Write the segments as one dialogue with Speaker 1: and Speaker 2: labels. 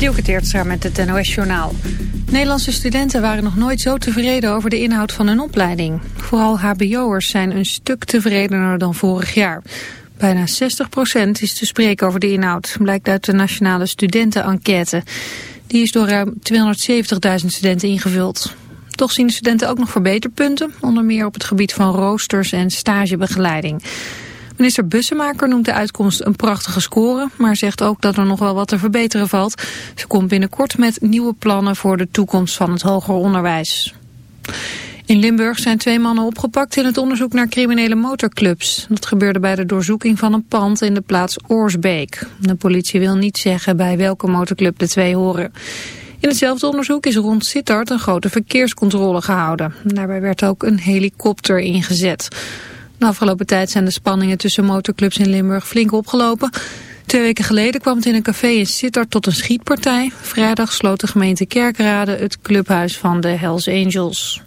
Speaker 1: Dielke met het NOS-journaal. Nederlandse studenten waren nog nooit zo tevreden over de inhoud van hun opleiding. Vooral hbo'ers zijn een stuk tevredener dan vorig jaar. Bijna 60% is te spreken over de inhoud, blijkt uit de Nationale Studentenenquête. Die is door ruim 270.000 studenten ingevuld. Toch zien de studenten ook nog verbeterpunten, onder meer op het gebied van roosters en stagebegeleiding. Minister Bussemaker noemt de uitkomst een prachtige score, maar zegt ook dat er nog wel wat te verbeteren valt. Ze komt binnenkort met nieuwe plannen voor de toekomst van het hoger onderwijs. In Limburg zijn twee mannen opgepakt in het onderzoek naar criminele motorclubs. Dat gebeurde bij de doorzoeking van een pand in de plaats Oorsbeek. De politie wil niet zeggen bij welke motorclub de twee horen. In hetzelfde onderzoek is rond Sittard een grote verkeerscontrole gehouden. Daarbij werd ook een helikopter ingezet. De afgelopen tijd zijn de spanningen tussen motorclubs in Limburg flink opgelopen. Twee weken geleden kwam het in een café in Sittard tot een schietpartij. Vrijdag sloot de gemeente Kerkrade het clubhuis van de Hells Angels.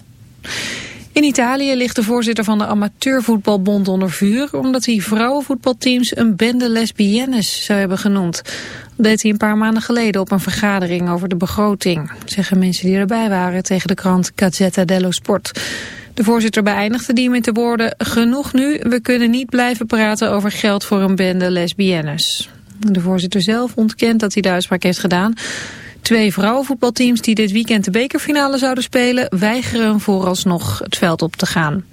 Speaker 1: In Italië ligt de voorzitter van de amateurvoetbalbond onder vuur... omdat hij vrouwenvoetbalteams een bende lesbiennes zou hebben genoemd. Dat deed hij een paar maanden geleden op een vergadering over de begroting... zeggen mensen die erbij waren tegen de krant Gazzetta dello Sport... De voorzitter beëindigde die met de woorden... genoeg nu, we kunnen niet blijven praten over geld voor een bende lesbiennes. De voorzitter zelf ontkent dat hij de uitspraak heeft gedaan. Twee vrouwenvoetbalteams die dit weekend de bekerfinale zouden spelen... weigeren vooralsnog het veld op te gaan.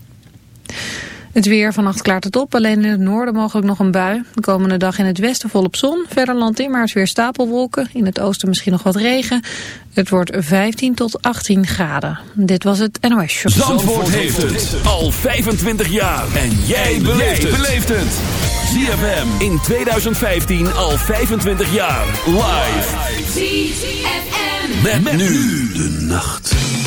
Speaker 1: Het weer, vannacht klaart het op, alleen in het noorden mogelijk nog een bui. De komende dag in het westen volop zon, verder landinwaarts weer stapelwolken. In het oosten misschien nog wat regen. Het wordt 15 tot 18 graden. Dit was het NOS Show.
Speaker 2: Zandvoort, heeft het al 25 jaar. En jij beleeft het. ZFM in 2015 al 25 jaar. Live. ZFM. met nu de nacht.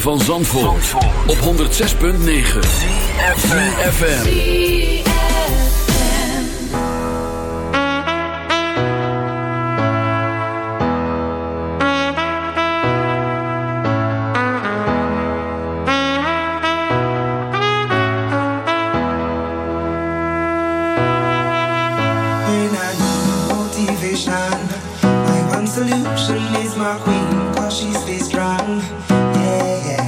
Speaker 3: Van Zandvoort, Zandvoort. op 106.9 CFFM
Speaker 4: When I need motivation My one solution is my queen Cause she stays strong.
Speaker 5: Cheerleader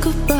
Speaker 5: goodbye.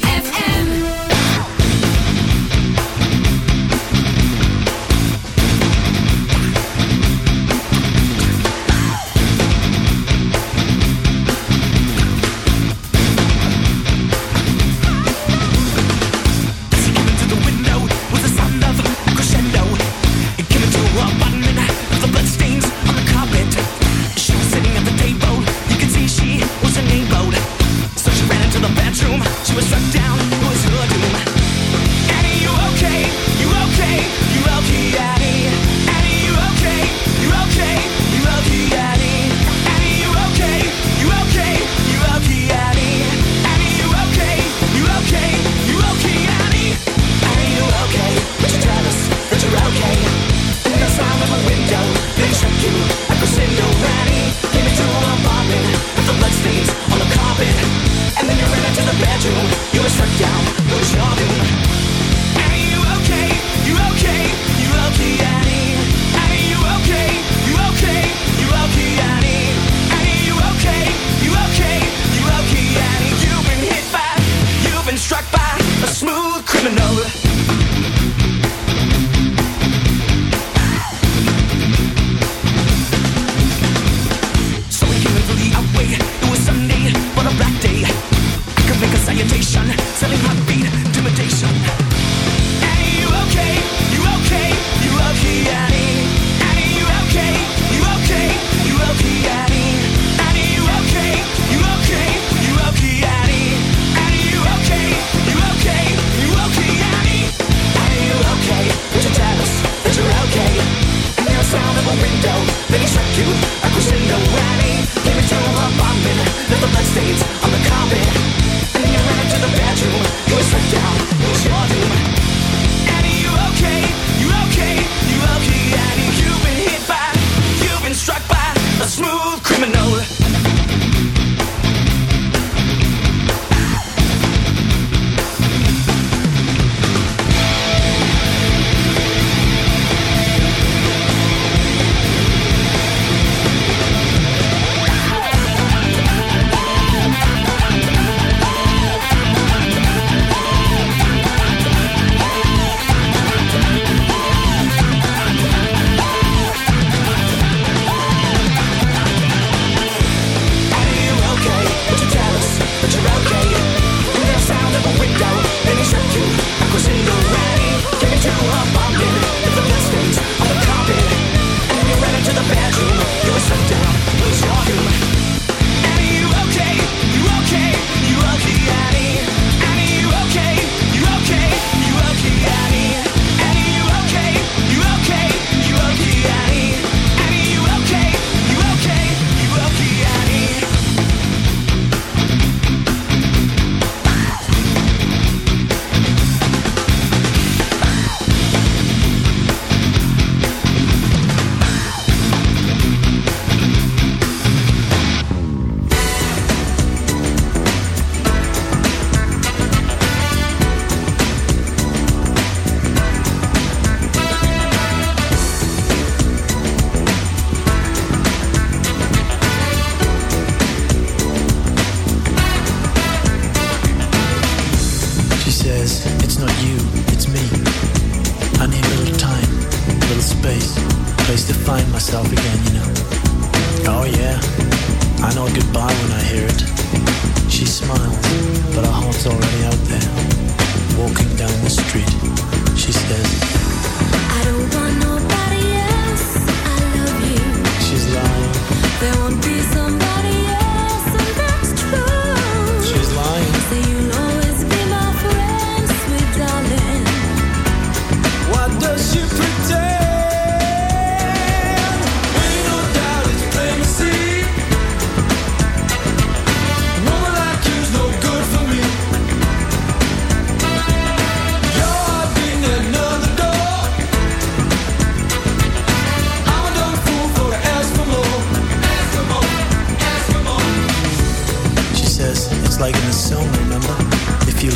Speaker 6: you.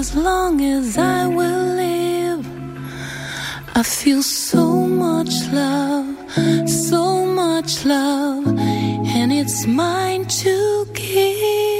Speaker 7: as long as I will I feel so much love, so much love, and it's mine to give.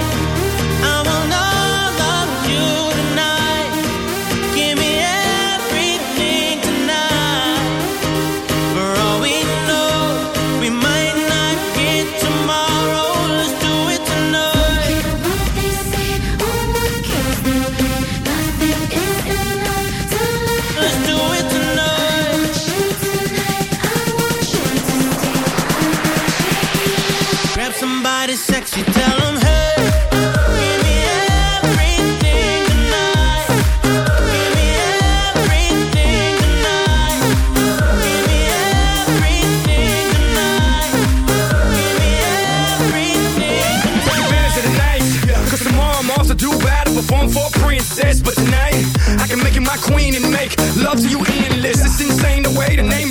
Speaker 8: Love to you endless. It's insane the way the name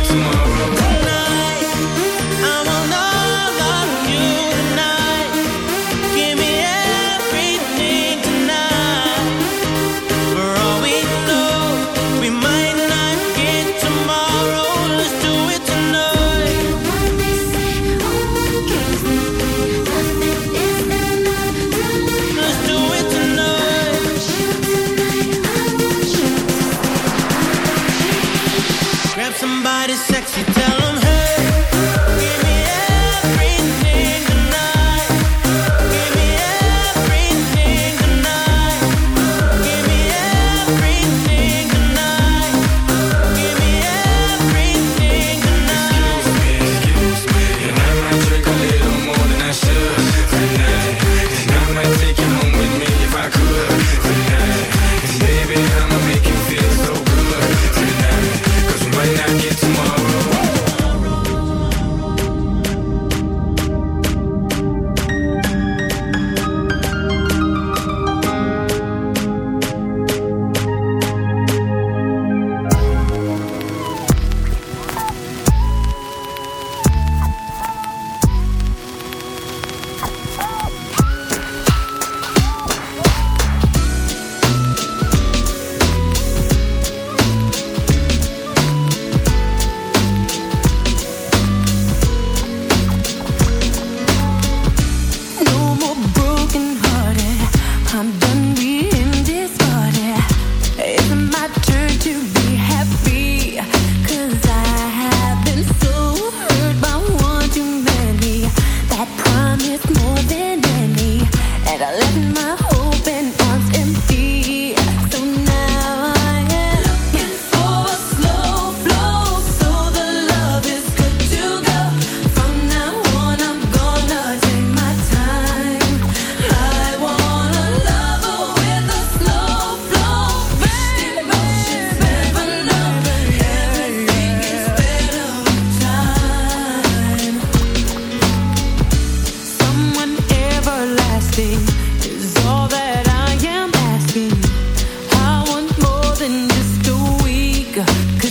Speaker 3: Go.